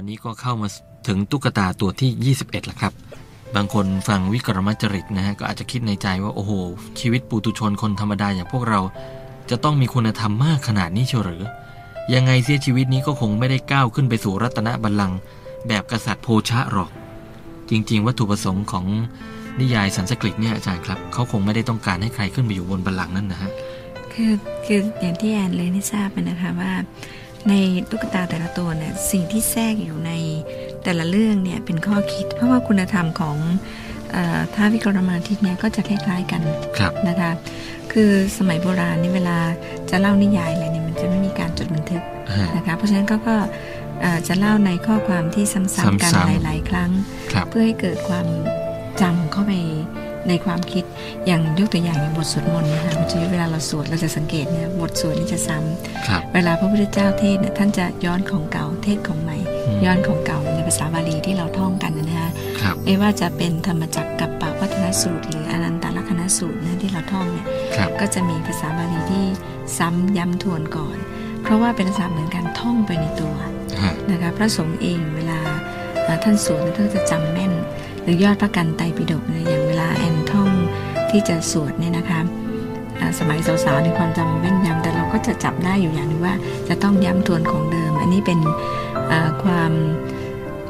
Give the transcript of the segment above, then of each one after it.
วันนี้ก็เข้ามาถึงตุ๊กตาตัวที่ 21แล้วครับ บางคนฟังวิกรมจริตนะฮะก็อาจจะคิดในใจว่าโอ้โห ชีวิตปุตุชนคนธรรมดาอย่างพวกเรา จะต้องมีคุณธรรมมากขนาดนี้เชียวหรือ ยังไงเสียชีวิตนี้ก็คงไม่ได้ก้าวขึ้นไปสู่รัตนบัลลังก์แบบกษัตริย์โพชะหรอก จริง ๆ วัตถุประสงค์ของนิยายสันสกฤตเนี่ยอาจารย์ครับเขาคงไม่ได้ต้องการให้ใครขึ้นไปอยู่บนบัลลังก์นั่นนะฮะคือคืออย่างที่แอนเลยนี่ทราบนะคะว่า ในตุ๊กตาแต่ละตัวเนี่ยสิ่งที่แทรกอยู่ในแต่ละเรื่องเนี่ยเป็นข้อคิด เพราะว่าคุณธรรมของเออท้าววิกรมาทิตย์เนี่ยก็จะคล้ายๆกันครับนะคะคือสมัยโบราณนี่เวลาจะเล่านิยายอะไรเนี่ยมันจะไม่มีการจดบันทึกฮะนะคะเพราะฉะนั้นก็ก็เอ่อจะเล่าในข้อความที่ซ้ำๆกันซ้ำๆหลาย ๆ ครั้งครับเพื่อให้เกิดความจำเข้าไป ในความคิดอย่างยกตัวอย่างอย่างบทสวดมนต์นะคะมันจะเวลาเราสวดเราจะสังเกตเนี่ยบทสวดนี่จะซ้ำครับเวลาพระพุทธเจ้าเทศน์เนี่ยท่านจะย้อนของเก่าเทศน์ของใหม่อืมย้อนของเก่าในภาษาบาลีที่เราท่องกันนะฮะครับไม่ว่าจะเป็นธรรมจักรกับปวัฒนสูตร หรืออนันตลกนสูตรนะที่เราท่องเนี่ยครับก็จะมีภาษาบาลีที่ซ้ำย้ำทวนก่อน เพราะว่าเป็นภาษาเหมือนกันท่องไปในตัวฮะนะคะพระสงฆ์เองเวลาเอ่อท่านสวดเนี่ยท่านก็จะจำแม่น หรือยอดพระกันไตรปิฎกเนี่ย ที่จะสวดเนี่ยนะคะอ่าสมัยสาวๆในความจำแม่นยำแต่เราก็จะจับได้อยู่อย่างหนึงว่า จะต้องย้ำทวนของเดิม อันนี้เป็นอ่าความ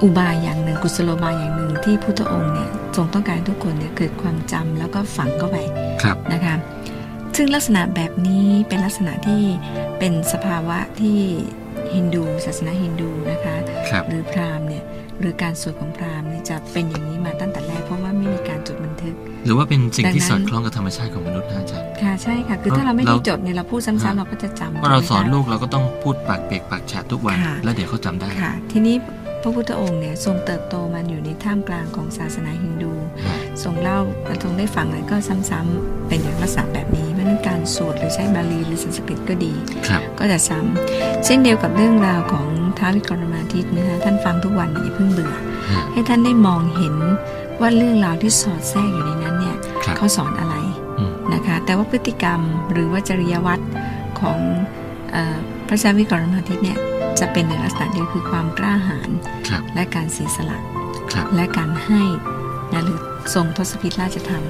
อุบายอย่างหนึ่งกุศโลบายอย่างหนึ่งที่พุทธองค์เนี่ยทรงต้องการให้ทุกคนเนี่ยเกิดความจำแล้วก็ฝังเข้าไปครับนะคะซึ่งลักษณะแบบนี้เป็นลักษณะที่เป็นสภาวะที่ฮินดูศาสนาฮินดูนะคะครับหรือพราหมณ์เนี่ยหรือการสวดของพราหมณ์เนี่ยจะเป็นอย่างนี้มาตั้งแต่ หรือว่าเป็นสิ่งที่ดังนั้นสอดคล้องกับธรรมชาติของมนุษย์นะอาจารย์ค่ะใช่ค่ะ คือถ้าเราไม่เราได้จดเนี่ยเราพูดซ้ำๆเราก็จะจำเพราะเราสอนถูกไหมคะลูกเราก็ต้องพูดปากเปียกปากแฉะทุกวันค่ะแล้วเดี๋ยวเขาจำได้ค่ะ ทีนี้พระพุทธองค์เนี่ยทรงเติบโตมาอยู่ในท่ามกลางของศาสนาฮินดูฮะทรงเล่าทรงได้ฟังอะไรก็ซ้ำๆเป็นอย่างลักษณะแบบนี้เพราะฉะนั้นการสวดหรือใช้บาลีหรือสันสกฤตก็ดีครับก็จะซ้ำเช่นเดียวกับเรื่องราวของท้าววิกรมาทิตย์นะคะท่านฟังทุกวันอย่าเพิ่งเบื่อฮะให้ท่านได้มองเห็นว่าเรื่องราวที่สอดแทรกอยู่ในนั้น เนี่ยครับเขาสอนอะไรอืมนะคะ แต่ว่าพฤติกรรมหรือว่าจริยวัตรของเออพระเจ้าวิกรมาทิตย์เนี่ยจะเป็นในลักษณะเดียวคือความกล้าหาญครับและการเสียสละครับและการให้นะหรือทรงทศพิธราชธรรม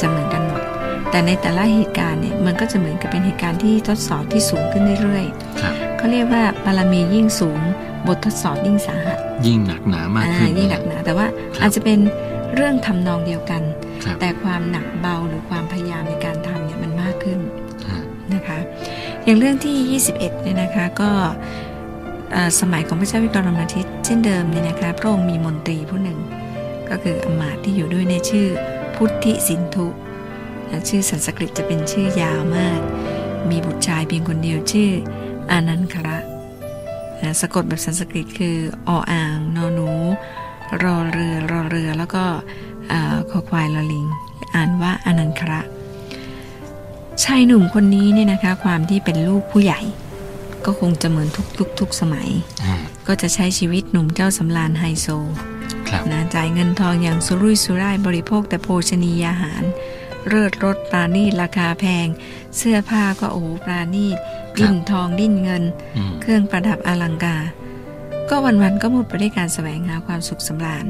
จะเหมือนกันหมด แต่ในแต่ละเหตุการณ์เนี่ยมันก็จะเหมือนกับเป็นเหตุการณ์ที่ทดสอบที่สูงขึ้นเรื่อยครับๆเขาเรียกว่าบารมียิ่งสูง บททดสอบยิ่งสาหัส ยิ่งหนักหนามากอ่าขึ้นยิ่งหนักหนาแต่ว่าครับอาจจะเป็นเรื่องทำนองเดียวกันครับ แต่ความหนักเบาหรือความพยายามในการทำเนี่ยมันมากขึ้นฮะนะคะอย่างเรื่องที่ 21เนี่ยนะคะก็เอ่อสมัยของพระเจ้าวิกรมทิตย์เช่นเดิมเนี่ยนะคะพระองค์มีมนตรีผู้หนึ่ง ก็คืออำมาตย์ที่อยู่ด้วยในชื่อพุทธิสินธุนะชื่อสันสกฤตจะเป็นชื่อยาวมาก มีบุตรชายเพียงคนเดียวชื่ออานันคระนะสะกดแบบสันสกฤตคือออ่าง นอหนูรอเรือรอเรือแล้วก็เอ่อ คอควายลอลิง อ่านว่าอานันคระ ชายหนุ่มคนนี้เนี่ยนะคะ ความที่เป็นลูกผู้ใหญ่ ก็คงจะเหมือนทุกยุคทุกสมัยฮะก็จะใช้ชีวิตหนุ่มเจ้าสำราญไฮโซครับนะจ่ายเงินทองอย่างสุรุ่ยสุร่ายบริโภคแต่โภชนียาหาร เลิศรสปราณีตราคาแพง เสื้อผ้าก็โอ้โหปราณีตดิ้นทองดิ้นเงินอืมเครื่องประดับอลังการก็วันๆก็หมดไปด้วยการแสวงหาความสุขสำราญ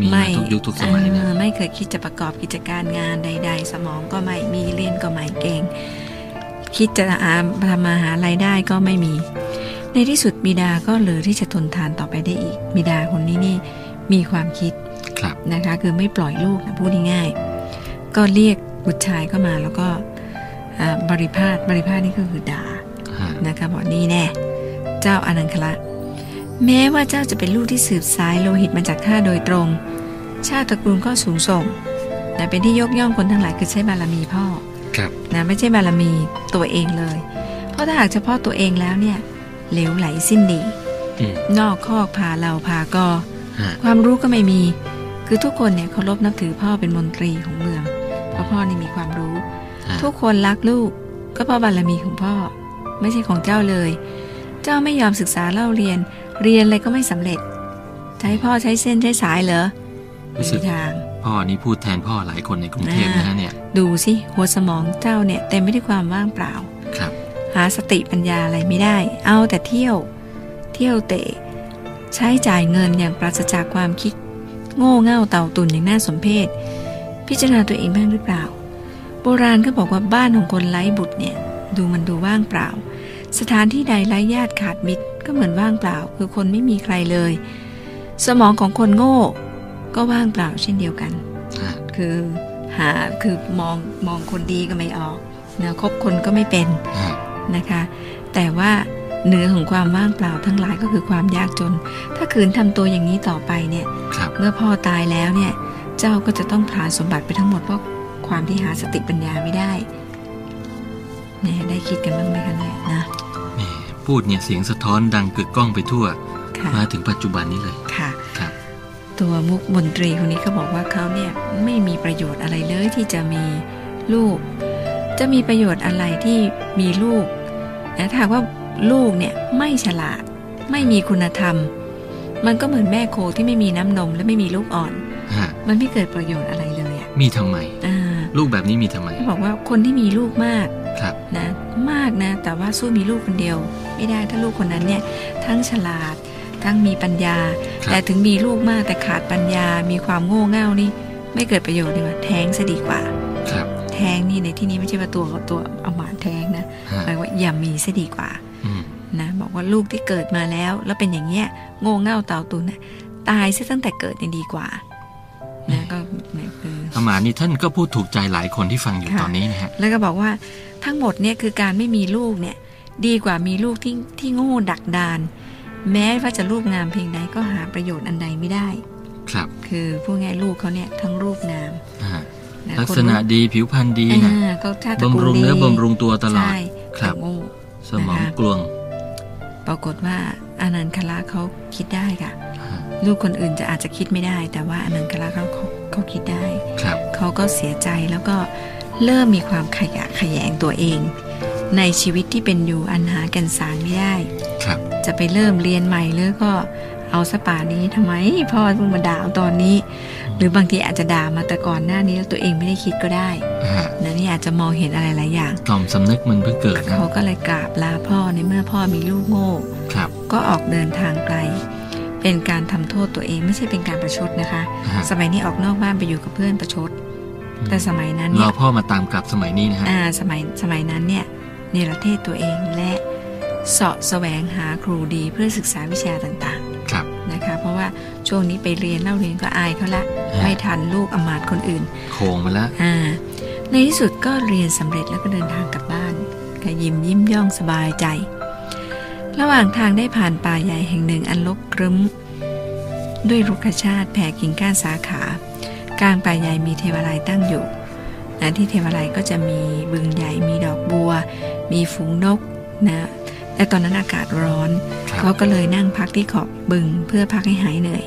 มีมาทุกยุคทุกสมัยนะเออไม่เคยคิดจะประกอบกิจการงานใด ๆ สมองก็ไม่มีเรียนก็ไม่เก่ง คิดจะอาทำมาหารายได้ก็ไม่มี ในที่สุดบิดาก็เหลือที่จะทนทานต่อไปได้อีก บิดาคนนี้นี่มีความคิดครับนะคะ คือไม่ปล่อยลูกนะพูดง่ายๆก็เรียกบุตรชายเข้ามาแล้วก็อ่าบริพาทบริพาทนี่ก็คือด่าฮะนะคะบอกนี่แน่เจ้าอนังคละ แม้ว่าเจ้าจะเป็นลูกที่สืบสายโลหิตมาจากข้าโดยตรง ชาติตระกูลก็สูงส่งนะเป็นที่ยกย่องคนทั้งหลายคือใช้บารมีพ่อครับนะไม่ใช่บารมีตัวเองเลย เพราะถ้าหากเฉพาะตัวเองแล้วเนี่ยเหลวไหลสิ้นดีอืมนอกคอกพาเราพากอฮะความรู้ก็ไม่มี คือทุกคนเนี่ยเคารพนับถือพ่อเป็นมนตรีของเมือง เพราะพ่อนี่มีความรู้ฮะทุกคนรักลูกก็เพราะบารมีของพ่อ ไม่ใช่ของเจ้าเลย เจ้าไม่ยอมศึกษาเล่าเรียน เรียนอะไรก็ไม่สำเร็จจะให้พ่อใช้เส้นใช้สายเหรอไม่รู้สึมีกทาง พ่อนี่พูดแทนพ่อหลายคนในกรุงเทพนะฮะเนี่ย ดูสิหัวสมองเจ้าเนี่ยเต็มไปด้วยความว่างเปล่า ครับ หาสติปัญญาอะไรไม่ได้ เอาแต่เที่ยว เที่ยวเตะ ใช้จ่ายเงินอย่างปราศจากความคิด โง่เง่าเต่าตุนอย่างน่าสมเพชพิจารณาตัวเองบ้างหรือเปล่า โบราณก็บอกว่าบ้านของคนไร้บุตรเนี่ย ดูมันดูว่างเปล่า สถานที่ใดไร้ญาติขาดมิตรก็เหมือนว่างเปล่า คือคนไม่มีใครเลย สมองของคนโง่ ก็ว่างเปล่าเช่นเดียวกันอ่าคือหาคือมองมองคนดีก็ไม่ออกนะคบคนก็ไม่เป็นอ่านะคะ แต่ว่าเหนือของความว่างเปล่าทั้งหลายก็คือความยากจน ถ้าขืนทำตัวอย่างนี้ต่อไปเนี่ยครับเมื่อพ่อตายแล้วเนี่ยเจ้าก็จะต้องผลาญสมบัติไปทั้งหมดเพราะความที่หาสติปัญญาไม่ได้เนี่ยได้คิดกันบ้างไหมคะเนี่ยนะแหม พูดเนี่ยเสียงสะท้อนดังกึกก้องไปทั่วค่ะมาถึงปัจจุบันนี้เลยค่ะครับตัวมุกมนตรีคนนี้ก็บอกว่าเขาเนี่ยไม่มีประโยชน์อะไรเลยที่จะมีลูก จะมีประโยชน์อะไรที่มีลูกแต่ถ้าหากว่าลูกเนี่ยไม่ฉลาด ไม่มีคุณธรรม มันก็เหมือนแม่โคที่ไม่มีน้ำนมและไม่มีลูกอ่อนฮะมันไม่เกิดประโยชน์อะไรเลยอะมีทำไมอ่าลูกแบบนี้มีทำไมเขาบอกว่าคนที่มีลูกมากครับนะมากนะ แต่ว่าสู้มีลูกคนเดียว ไม่ได้ ถ้าลูกคนนั้นเนี่ยทั้งฉลาด ทั้งมีปัญญาครับแต่ถึงมีลูกมากแต่ขาดปัญญา มีความโง่เง่านี่ไม่เกิดประโยชน์เลยว่าแท้งซะดีกว่าครับแท้งนี่ในที่นี้ไม่ใช่ว่าตัวตัวเอาหมาแท้งนะฮะหมายว่าอย่ามีซะดีกว่าอืมนะบอกว่าลูกที่เกิดมาแล้ว แล้วเป็นอย่างเงี้ยโง่เง่าเต่าตุนนะตายซะตั้งแต่เกิดยังดีกว่านะก็เนี่ยคืออามานี่ท่านก็พูดถูกใจหลายคนที่ฟังอยู่ค่ะตอนนี้นะฮะแล้วก็บอกว่าทั้งหมดเนี่ยคือการไม่มีลูกเนี่ย ดีกว่ามีลูกที่ที่โง่ดักดาน แม้ว่าจะรูปงามเพียงใดก็หาประโยชน์อันใดไม่ได้ ครับ คือพูดง่ายๆลูกเขาเนี่ยทั้งรูปงามอ่านะลักคนษณะรูปดีผิวพรรณดีนะอ่าก็ชาติตระกูลบำรุงดีเนื้อบำรุงตัวตลอดใช่ครับแต่โง่สมองนะคะกลวง ปรากฏว่าอนันต์คละเขาคิดได้ค่ะอ่าลูกคนอื่นจะอาจจะคิดไม่ได้ แต่ว่าอนันต์คละเขาเขาเขาคิดได้ครับเขาก็เสียใจแล้วก็เริ่มมีความขยะแขยงตัวเอง ในชีวิตที่เป็นอยู่อันหากันสารไม่ได้ครับ จะไปเริ่มเรียนใหม่หรือก็เอาสป่านนี้ทำไมพ่อเพิ่งมาด่าเอาตอนนี้ หรือบางทีอาจจะด่ามาแต่ก่อนหน้านี้แล้วตัวเองไม่ได้คิดก็ได้ฮะนะนี่อาจจะมองเห็นอะไรหลายอย่างต่อมสำนึกมันเพิ่งเกิดนะเขาก็เลยกราบลาพ่อในเมื่อพ่อมีลูกโง่ครับ ก็ออกเดินทางไกล เป็นการทำโทษตัวเองไม่ใช่เป็นการประชดนะคะฮะสมัยนี้ออกนอกบ้านไปอยู่กับเพื่อนประชด แต่สมัยนั้นรเนี่อยพ่อมาตามกลับสมัยนี้นะฮะอ่าสมัยสมัยนั้นเนี่ย เนรเทศตัวเองและเสาะแสวงหาครูดีเพื่อศึกษาวิชาต่างครับๆนะคะเพราะว่าช่วงนี้ไปเรียนเล่าเรียนก็อายเขาละฮะไม่ทันลูกอำมาตย์คนอื่น โค้งมาแล้วอ่าในที่สุดก็เรียนสำเร็จแล้วก็เดินทางกลับบ้านก็ยิ้มยิ้มย่องสบายใจ ระหว่างทางได้ผ่านป่าใหญ่แห่งหนึ่งอันรกครึ้ม ด้วยรุกขชาติแผ่กิ่งก้านสาขา กลางป่าใหญ่มีเทวาลัยตั้งอยู่นะที่เทวาลัยก็จะมีบึงใหญ่มีดอกบัว มีฝูงนกนะแต่ตอนนั้นอากาศร้อนครับเขาก็เลยนั่งพักที่ขอบบึงเพื่อพักให้หายเหนื่อย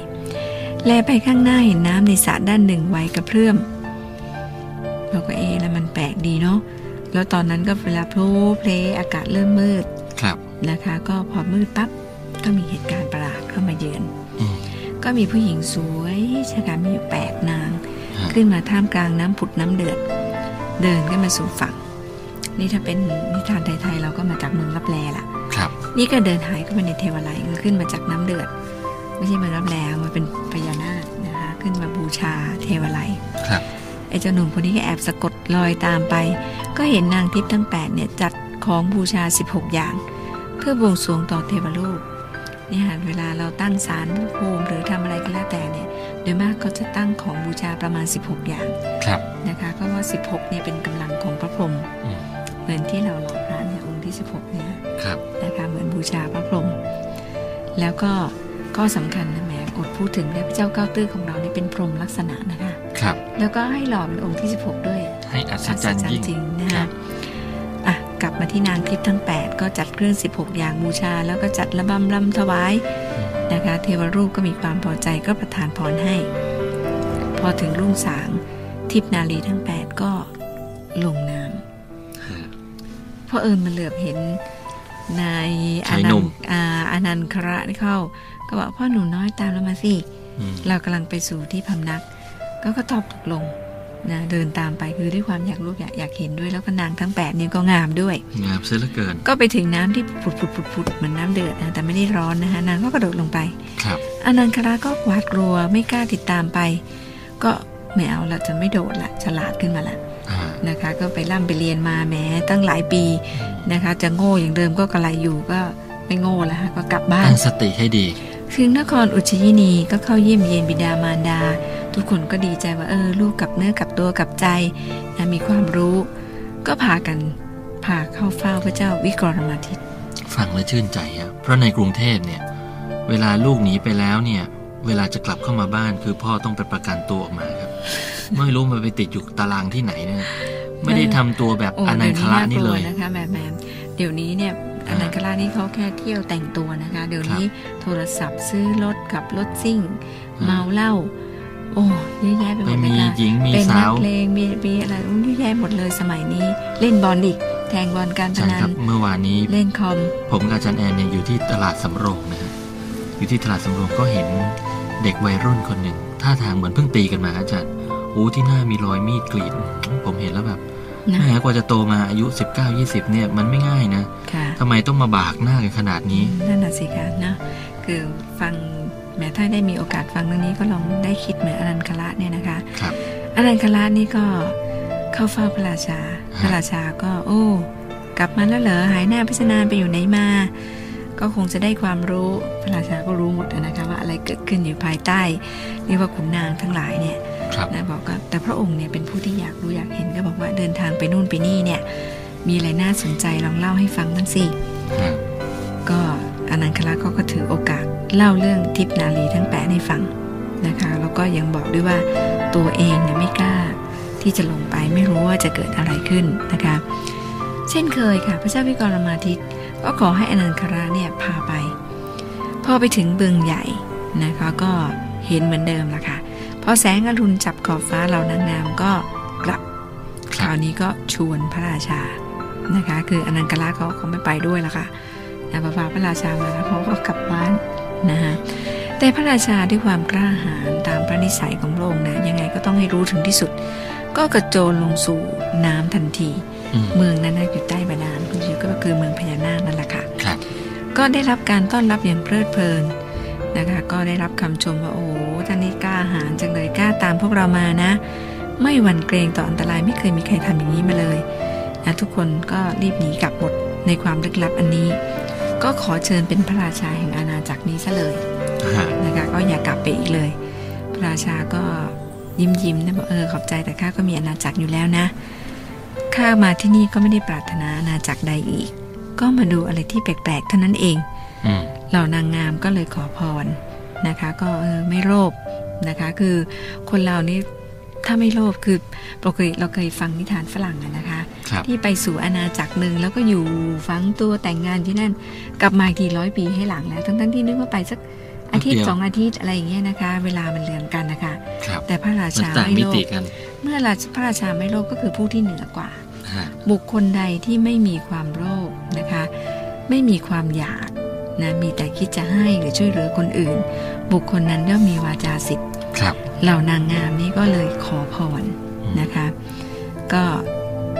แลไปข้างหน้าเห็นน้ำในสระด้านหนึ่งไหวกระเพื่อมเราก็เอะแล้วมันแปลกดีเนาะแล้วตอนนั้นก็เวลาโพลเพลอากาศเริ่มมืดครับนะคะ ก็พอมืดปั๊บก็มีเหตุการณ์ประหลาดเข้ามาเยือนอืมก็มีผู้หญิงสวยชะกันมีอยู่แปดนางฮะขึ้นมาท่ามกลางน้ำผุดน้ำเดือด เดินขึ้นมาสู่ฝั่ง นี่ถ้าเป็นนิทานไทยๆเราก็มาจากเมืองรับแลล่ะ ครับ นี่ก็เดินหายเข้าไปในเทวาลัยคือขึ้นมาจากน้ำเดือด ไม่ใช่เมืองรับแลมาเป็นพญานาคนะคะ ขึ้นมาบูชาเทวาลัยครับไอ้เจ้าหนุ่มคนนี้ก็แอบสะกดรอยตามไป ก็เห็นนางทิพย์ทั้ง8เนี่ยจัดของบูชา 16 อย่าง เพื่อบวงสรวงต่อเทวรูปเนี่ยค่ะเวลาเราตั้งศาลพระภูมิหรือทำอะไรก็แล้วแต่เนี่ยโดยมากเขาจะตั้งของบูชาประมาณ 16 อย่าง ครับนะคะ ก็ว่า 16เนี่ยเป็นกำลังของพระพรหมอืม เหมือนที่เราหล่อพระเนี่ยองค์ที่ 16 เนี่ยครับนะคะเหมือนบูชาพระพรหมแล้วก็ข้อสำคัญนะแหมกดพูดถึงเนี่ยพระเจ้าเก้าตื้อของเรานี่เป็นพรหมลักษณะนะคะครับแล้วก็ให้หล่อเป็นองค์ที่ 16 ด้วย ให้อัศจรรย์ยิ่งจริงนะครัคะบอะกลับมาที่นางทิพย์ทั้ง 8 ก็จัดเครื่อง 16 อย่างบูชา แล้วก็จัดระบำรำถวายนะคะเทวรูปก็มีความพอใจก็ประทานพรให้ พอถึงรุ่งสางทิพย์นาลีทั้ง 8 ก็ลงน้ำฮะเพ ราะเอิญมันเหลือบเห็นนายอชายนัหนุ่นมต์อ่าอนันต์คระนี่เข้า ก็บอกพ่อหนูน้อยตามเรามาสิอืมเรากำลังไปสู่ที่พำนัก ก็ก็ตอบตกลงนะเดินตามไปคือด้วยความอยากรู้อยากอยากเห็นด้วยแล้วก็นางทั้งแปดเนี่ยก็งามด้วยงามเสียเหลือเกิน ก็ไปถึงน้ำที่ผุดผุดผุดผุดเหมือนน้ำเดือดนะแต่ไม่ได้ร้อนนะคะนางก็กระโดดลงไป ครับอนันคราก็หวาดกลัวไม่กล้าติดตามไป ก็ไม่เอาละจะไม่โดดละฉลาดขึ้นมาละอ่า นะคะ ก็ไปร่ำไปเรียนมาแหม้ตั้งหลายปีนะคะ จะโง่อย่างเดิมก็กระไรอยู่ก็ไม่โง่แล้วฮะก็กลับบ้านตั้งสติให้ดีถึงนครอุชยินีก็เข้าเยี่ยมเยียนบิดามารดา ทุกคนก็ดีใจว่าเออลูกกลับเนื้อกลับตัวกลับใจนะมีความรู้ ก็พากันพาเข้าเฝ้าพระเจ้าวิกรมาทิตฟังแล้วชื่นใจครับเพราะในกรุงเทพเนี่ย เวลาลูกหนีไปแล้วเนี่ย เวลาจะกลับเข้ามาบ้านคือพ่อต้องไปประกันตัวออกมาครับ ไม่รู้มันไปติดอยู่ตารางที่ไหนนะ ไม่ได้ทำตัวแบบโอ้อนันคละนี่เลยดี๋วนะคะแม่แม่เดี๋ยวนี้เนี่ยออ่านันครานี่เขาแค่เที่ยวแต่งตัวนะคะ เดี๋ยวนี้โทรศัพท์ซื้อรถกับรถซิ่ง เมาเหล้าโอ้เยอะแยะไปหไปมดเลยมีค่ะหญิงมีเป็นนัสากวเพลงมีมีอะไรอุ้ยเยอะแยะหมดเลยสมัยนี้ เล่นบอลอีกแทงบอลการพใช่นัครันบเมื่อวานนี้เล่นคอม ผมกับอาจารย์แอนเนี่ยอยู่ที่ตลาดสำโรงนะฮะอยู่ที่ตลาดสำโรงก็เห็นเด็กวัยรุ่นคนหนึ่งท่าทางเหมือนเพิ่งตีกันมาอาจารย์โอ้ที่หน้ามีรอยมีดกรีดผมเห็นแล้วแบบ นะแหมกว่าจะโตมาอายุ 19-20 เนี่ยมันไม่ง่ายนะค่ะทำไมต้องมาบากหน้ากันขนาดนี้ นั่นน่ะสิคะนะคือฟังแม้ถ้าได้มีโอกาสฟังเรื่องนี้ก็ลองได้คิดเหมือนอนันคละเนี่ยนะคะครับอนันคละนี่ก็เข้าเฝ้าพระราชา พระราชาก็ โอ้ กลับมาแล้วเหรอหายหน้าพิจารณาไปอยู่ไหนมา ก็คงจะได้ความรู้พระราชาก็รู้หมดนะคะว่าอะไรเกิดขึ้นอยู่ภายใต้เรียกว่าขุนนางทั้งหลายเนี่ยครับ นะบอกว่าแต่พระองค์เนี่ยเป็นผู้ที่อยากรู้อยากเห็นก็บอกว่าเดินทางไปนู่นไปนี่เนี่ยมีอะไรน่าสนใจลองเล่าให้ฟังบ้างสิฮะก็อนันคละก็ก็ถือโอกาสเล่าเรื่องทิพนารีทั้งแปดให้ฟังนะคะแล้วก็ยังบอกด้วยว่าตัวเองเนี่ยไม่กล้าที่จะลงไปไม่รู้ว่าจะเกิดอะไรขึ้นนะคะ เช่นเคยค่ะพระเจ้าวิกรมาทิตก็ขอให้อนันคราเนี่ยพาไป พอไปถึงบึงใหญ่นะคะก็เห็นเหมือนเดิมละค่ะ พอแสงอรุณจับขอบฟ้าเหล่านางงามก็กลับคครับราวนี้ก็ชวนพระราชานะคะ คืออนันกราเขาเขาไม่ไปด้วยละค่ะนะพอพาพระราชามาแล้วเขาก็กลับบ้านนะคะแต่พระราชาด้วยความกล้าหาญตามพระนิสัยของพระองค์นะยังไงก็ต้องให้รู้ถึงที่สุด ก็กระโจนลงสู่น้ำทันทีอืมเมืองนั้นนะอยู่ใต้บาดาลคุณชิวก็คือเมืองพญานาคนั่นแหละค่ะครับก็ได้รับการต้อนรับอย่างเพลิดเพลินนะคะ ก็ได้รับคำชมว่าโอ้โหท่านนี้ กล้าหาญจังเลยกล้าตามพวกเรามานะ ไม่หวั่นเกรงต่ออันตรายไม่เคยมีใครทำอย่างนี้มาเลยนะทุกคนก็รีบหนีกลับหมดในความลึกลับอันนี้ ก็ขอเชิญเป็นพระราชาแห่งอาณาจักรนี้ซะเลยฮะนะคะก็อย่ากลับไปอีกเลย พระราชาก็ยิ้มยิ้มๆนะบอกเออขอบใจแต่ข้าก็มีอาณาจักรอยู่แล้วนะข้ามาที่นี่ก็ไม่ได้ปรารถนาอาณาจักรใดอีก ก็มาดูอะไรที่แปลกๆเท่านั้นเองอืมเหล่านางงามก็เลยขอพรนะคะ ก็เออไม่โลภ นะคะ คือคนเรานี่ถ้าไม่โลภคือเราเคยเราเคยฟังนิทานฝรั่งอะนะคะครับที่ไปสู่อาณาจักรหนึ่งแล้วก็อยู่ฝังตัวแต่งงานที่นั่น กลับมาอีกทีร้อยปีให้หลังแล้ว ทั้งๆที่นึกว่าไปสักอาทิตย์สองอาทิตย์อะไรอย่างเงี้ยนะคะ เวลามันเรือนกันนะคะครับแต่พระรามันชาต่างไม่มิโลติภกันเมื่อราชพระราชาไม่โลภก็คือผู้ที่เหนือกว่าฮะบุคคลใดที่ไม่มีความโลภนะคะ ไม่มีความอยากนะมีแต่คิดจะให้หรือช่วยเหลือคนอื่น บุคคลนั้นย่อมมีวาจาสิทธิ์ครับเหล่านางงามนี้ก็เลยขอพรอืมนะคะ ก็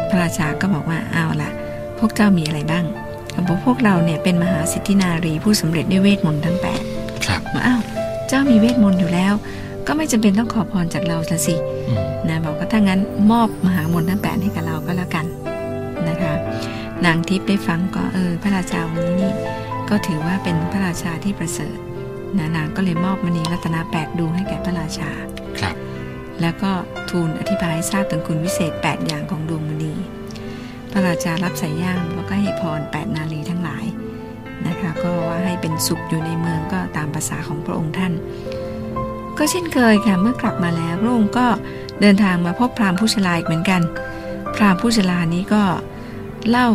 พระราชาก็บอกว่าเอาละพวกเจ้ามีอะไรบ้างเขาบอกพวกเราเนี่ยเป็นมหาสิทธินารีผู้สำเร็จด้วยเวทมนต์ทั้งแปดครับมาอ้าวเจ้ามีเวทมนต์อยู่แล้ว ก็ไม่จำเป็นต้องขอพรจากเราละสิอืมนะบอกว่าถ้างั้นมอบมหามนต์ทั้งแปดให้กับเราก็แล้วกันนะคะ นางทิพย์ได้ฟังก็เออพระราชาวันนี้นี่ก็ถือว่าเป็นพระราชาที่ประเสริฐ นะนางก็เลยมอบมณีรัตนแปดดวงให้แก่พระราชา ครับ แล้วก็ทูลอธิบายให้ทราบถึงคุณวิเศษ 8 อย่างของดวงมณี พระราชารับใส่ย่างแล้วก็ให้พร8นารีทั้งหลายนะคะ ก็ว่าให้เป็นสุขอยู่ในเมืองก็ตามภาษาของพระองค์ท่าน ก็เช่นเคยค่ะ เมื่อกลับมาแล้วพระองค์ก็เดินทางมาพบพราหมณ์ผู้ชราอีกเหมือนกัน พราหมณ์ผู้ชรานี้ก็เล่า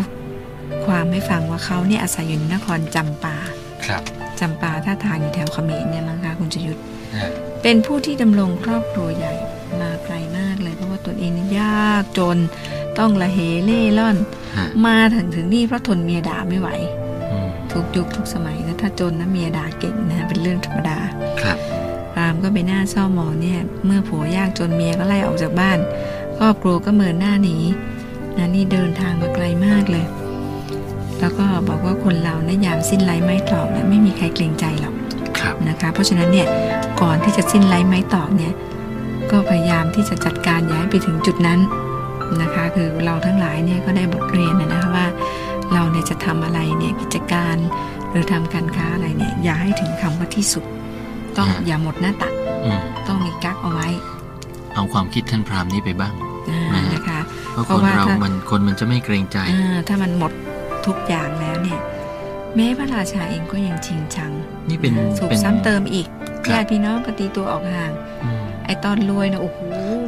ความให้ฟังว่าเขาเนี่ยอาศัยอยู่ในนครจำปา ครับ จำปาท่าทางอยู่แถวเขมรเนี่ยมั้งคะคุณจยุทธฮะเป็นผู้ที่ดำรงครอบครัวใหญ่มาไกลมากเลย เพราะว่าตนเองนี่ยากจนต้องละเหเล่ร่อนฮะมาถึงถึงนี่เพราะทนเมียด่าไม่ไหวอืมทุกยุคทุกสมัยนะถ้าจนนะเมียด่าเก่งนะเป็นเรื่องธรรมดาครับพรามก็ไปหน้าเศร้าหมองเนี่ย เมื่อผัวยากจนเมียก็ไล่ออกจากบ้าน ครอบครัวก็เมินหน้าหนีนะนี่เดินทางมาไกลมากเลย แล้วก็บอกว่าคนเราในยามสิ้นไร้ไม้ตอกเนี่ยไม่มีใครเกรงใจหรอกครับนะคะ เพราะฉะนั้นเนี่ยก่อนที่จะสิ้นไร้ไม้ตอกเนี่ยก็พยายามที่จะจัดการย้ายไปถึงจุดนั้นนะคะ คือเราทั้งหลายเนี่ยก็ได้บทเรียนนะนะคะว่า เราเนี่ยจะทำอะไรเนี่ยกิจการหรือทำการค้าอะไรเนี่ยอย่าให้ถึงคำว่าที่สุด ต้องฮะอย่าหมดหน้าตักอืมต้องมีกักเอาไว้ เอาความคิดท่านพราหมณ์นี้ไปบ้างอ่านะฮะนะคะเพราะเพคราะนว่าเราถ้ามันคนมันจะไม่เกรงใจอ่าถ้ามันหมด ทุกอย่างแล้วเนี่ย แม้พระราชาเองก็ยังชิงชัง นี่เป็นถูกเป็นซ้ำเติมอีกครับญาติพี่น้องก็ตีตัวออกห่างอืมไอตอนรวยนะโอ้โห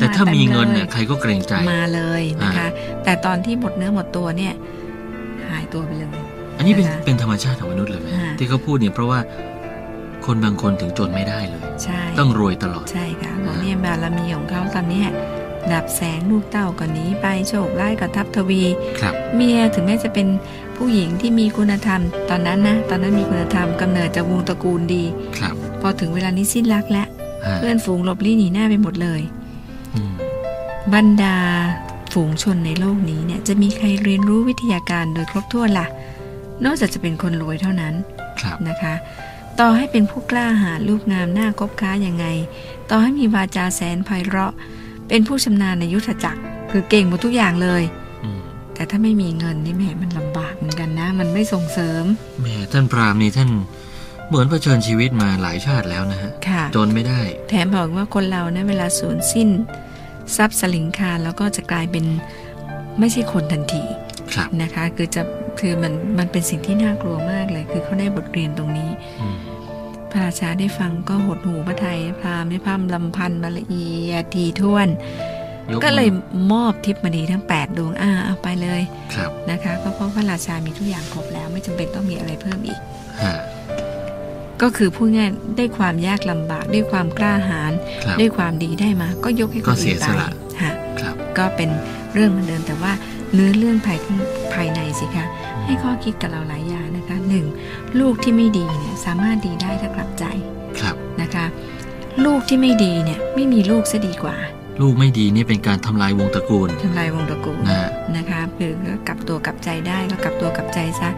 แต่ถ้ามีเงินต็เนี่ยลใครก็เกรงใจมาเลยนะคะ แต่ตอนที่หมดเนื้อหมดตัวเนี่ย หายตัวไปเลย อันนี้เป็นนะคะเป็นธรรมชาติของมนุษย์เลยไหมฮะที่เขาพูดเนี่ยเพราะว่าคนบางคนถึงจนไม่ได้เลยใช่ต้องรวยตลอด ใช่ค่ะบอกเนี่ยบารมีของเขาตอนเนี้ย ดับแสงลูกเต้าก่อนนี้ไปโชคร้ายกับทับทวีครับเมียถึงแม้จะเป็นผู้หญิงที่มีคุณธรรม ตอนนั้นนะตอนนั้นมีคุณธรรมกำเนิดจากวงตระกูลดีครับ พอถึงเวลานี้สิ้นรักแล้วฮะเพื่อนฝูงหลบลี้หนีหน้าไปหมดเลยอืมบรรดาฝูงชนในโลกนี้เนี่ยจะมีใครเรียนรู้วิทยาการโดยครบถ้วนล่ะ นอกจากจะเป็นคนรวยเท่านั้นครับนะคะ ต่อให้เป็นผู้กล้าหาญรูปงามหน้าคบค้ายังไง ต่อให้มีวาจาแสนไพเราะ เป็นผู้ชำนาญในยุทธจักร คือเก่งหมดทุกอย่างเลยอืมแต่ถ้าไม่มีเงินนี่แหมมันลำบากเหมือนกันนะ มันไม่ส่งเสริมแหม่ท่านพราหมณ์นี่ท่านเหมือนเผชิญชีวิตมาหลายชาติแล้วนะฮะค่ะจนไม่ได้ แถมบอกว่าคนเรานะเวลาสูญสิ้น ทรัพย์สลิงคารแล้วก็จะกลายเป็นไม่ใช่คนทันทีครับนะคะ คือจะคือมันมันเป็นสิ่งที่น่ากลัวมากเลย คือเขาได้บทเรียนตรงนี้อืม พระราชาได้ฟังก็หดหูพระไทยพราหมณ์ได้พร่ำลำพันมาละเอียดทีท่วนยก็เลยมอบทิพย์มณีทั้ง 8 ดวงอ่าเอาไปเลยครับนะคะ ก็เพราะพระราชามีทุกอย่างครบแล้ว ไม่จำเป็นต้องมีอะไรเพิ่มอีกฮะก็คือพูดง่ายได้ความยากลำบากด้วยความกล้าหาญครับด้วยความดีได้มา ก็ยกให้คนก็เสีอื่ยนไปสละค่ะครับก็เป็นเรื่องเหมือนเดิมแต่ว่าเนื้อเรื่องภายภายในสิคะให้ข้อคิดกับเราหลายอย่างนะคะ หนึ่งลูกที่ไม่ดีเนี่ยสามารถดีได้ถ้ากลับใจครับนะคะ ลูกที่ไม่ดีเนี่ยไม่มีลูกซะดีกว่า ลูกไม่ดีนี่เป็นการทำลายวงตระกูลทำลายวงตระกูลนะฮะนะคะคือก็กลับตัวกลับใจได้ก็กลับตัวกลับใจซะ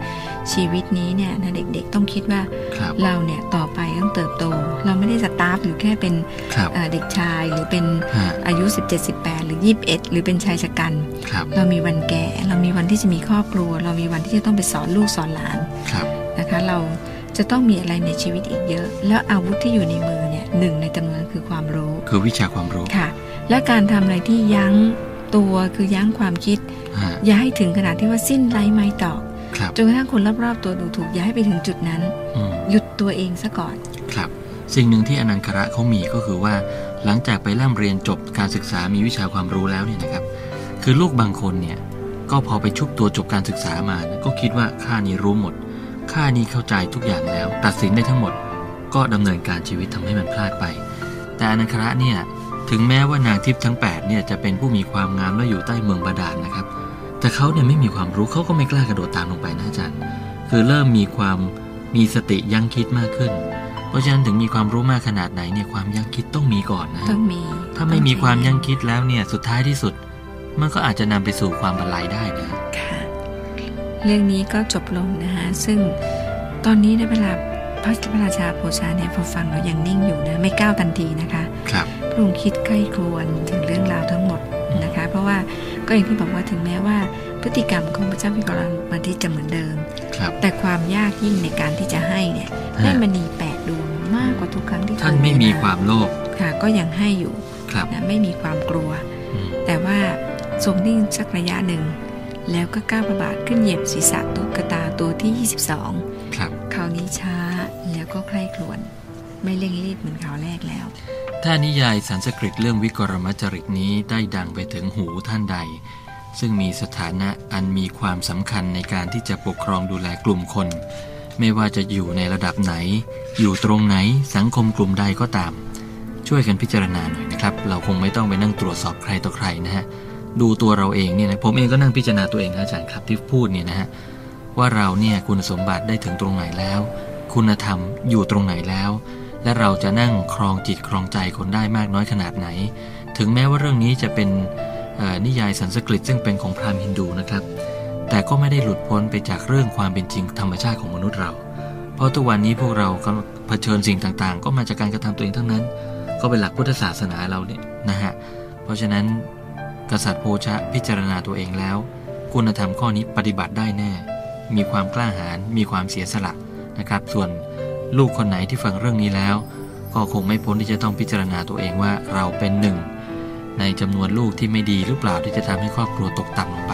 ชีวิตนี้เนี่ยนะเด็กๆต้องคิดว่าครับเราเนี่ยต่อไปต้องเติบโต เราไม่ได้สตาฟหรือแค่เป็นครับเอ่อเด็กชายหรือเป็นฮะอายุ 17 18 หรือ 21 หรือเป็นชายชะกันครับเรามีวันแก่ เรามีวันที่จะมีครอบครัว เรามีวันที่จะต้องไปสอนลูกสอนหลานครับนะคะเราจะต้องมีอะไรในชีวิตอีกเยอะ แล้วอาวุธที่อยู่ในมือเนี่ยหนึ่งในจำนวนคือความรู้ คือวิชาความรู้ค่ะ และการทำอะไรที่ยั้งตัวคือยั้งความคิดฮะอย่าให้ถึงขนาดที่ว่าสิ้นไร้ไม้ตอกครับจนกระทั่งคนรอบๆตัวดูถูกอย่าให้ไปถึงจุดนั้นอืมหยุดตัวเองซะก่อน ครับ สิ่งหนึ่งที่อนันคระเขามีก็คือว่า หลังจากไปร่ำเรียนจบการศึกษามีวิชาความรู้แล้วเนี่ยนะครับ คือลูกบางคนเนี่ยก็พอไปชุบตัวจบการศึกษามานะก็คิดว่าข้านี้รู้หมดข้านี้เข้าใจทุกอย่างแล้ว ตัดสินได้ทั้งหมด ก็ดำเนินการชีวิตทำให้มันพลาดไป แต่อนันคระเนี่ย ถึงแม้ว่านางทิพย์ทั้ง8เนี่ยจะเป็นผู้มีความงามและอยู่ใต้เมืองบาดาลนะครับ แต่เขาเนี่ยไม่มีความรู้เขาก็ไม่กล้ากระโดดตามลงไปนะอาจารย์ คือเริ่มมีความมีสติยั้งคิดมากขึ้น เพราะฉะนั้นถึงมีความรู้มากขนาดไหนเนี่ยความยั้งคิดต้องมีก่อนนะฮะต้องมีถ้าไม่มีความยั้งคิดแล้วเนี่ยสุดท้ายที่สุด มันก็อาจจะนำไปสู่ความบรรลัยได้นะค่ะเรื่องนี้ก็จบลงนะคะซึ่งตอนนี้ในเวลา พระพระราชาโพชาเนี่ยพอฟังเรายังนิ่งอยู่นะไม่ก้าวทันทีนะคะครับพระองค์คิดใกล้ครวนถึงเรื่องราวทั้งหมดนะคะ เพราะว่าก็อย่างที่บอกว่าถึงแม้ว่าพฤติกรรมของพระเจ้าวิกรมาที่จะเหมือนเดิมครับแต่ความยากยิ่งในการที่จะให้เนี่ยได้ฮะมณีแปดดวงมากกว่าทุกครั้งที่ท่านเคยไม่มีาความโลภค่ะก็ยังให้อยู่ครับนะไม่มีความกลัวอืมแต่ว่าทรงนิ่งสักระยะหนึ่ง แล้วก็ก้าวประบาทขึ้นเหยียบศีรษะตุ๊กตาตัวที่ 22ครับคราวนี้ ช้าแล้วก็ใคร่ครวญไม่เร่งรีบเหมือนคราวแรกแล้ว ถ้านิยายสันสกฤตเรื่องวิกรมจริตนี้ได้ดังไปถึงหูท่านใด ซึ่งมีสถานะอันมีความสำคัญในการที่จะปกครองดูแลกลุ่มคน ไม่ว่าจะอยู่ในระดับไหน อยู่ตรงไหนสังคมกลุ่มใดก็ตาม ช่วยกันพิจารณาหน่อยนะครับ เราคงไม่ต้องไปนั่งตรวจสอบใครต่อใครนะฮะดูตัวเราเองเนี่ยนะผมเองก็นั่งพิจารณาตัวเองนะอาจารย์ครับที่พูดเนี่ยนะฮะ ว่าเราเนี่ยคุณสมบัติได้ถึงตรงไหนแล้ว คุณธรรมอยู่ตรงไหนแล้ว และเราจะนั่งครองจิตครองใจคนได้มากน้อยขนาดไหน ถึงแม้ว่าเรื่องนี้จะเป็นนิยายสันสกฤตซึ่งเป็นของพราหมณ์ฮินดูนะครับ แต่ก็ไม่ได้หลุดพ้นไปจากเรื่องความเป็นจริงธรรมชาติของมนุษย์เรา เพราะทุกวันนี้พวกเราก็เผชิญสิ่งต่างๆ ก็มาจากการกระทำตัวเองทั้งนั้น ก็เป็นหลักพุทธศาสนาเราเนี่ยนะฮะ เพราะฉะนั้นกษัตริย์โพชะพิจารณาตัวเองแล้ว คุณธรรมข้อนี้ปฏิบัติได้แน่ มีความกล้าหาญมีความเสียสละนะครับ ส่วนลูกคนไหนที่ฟังเรื่องนี้แล้ว ก็คงไม่พ้นที่จะต้องพิจารณาตัวเองว่าเราเป็นหนึ่ง ในจำนวนลูกที่ไม่ดีหรือเปล่าที่จะทำให้ครอบครัวตกต่ำลงไป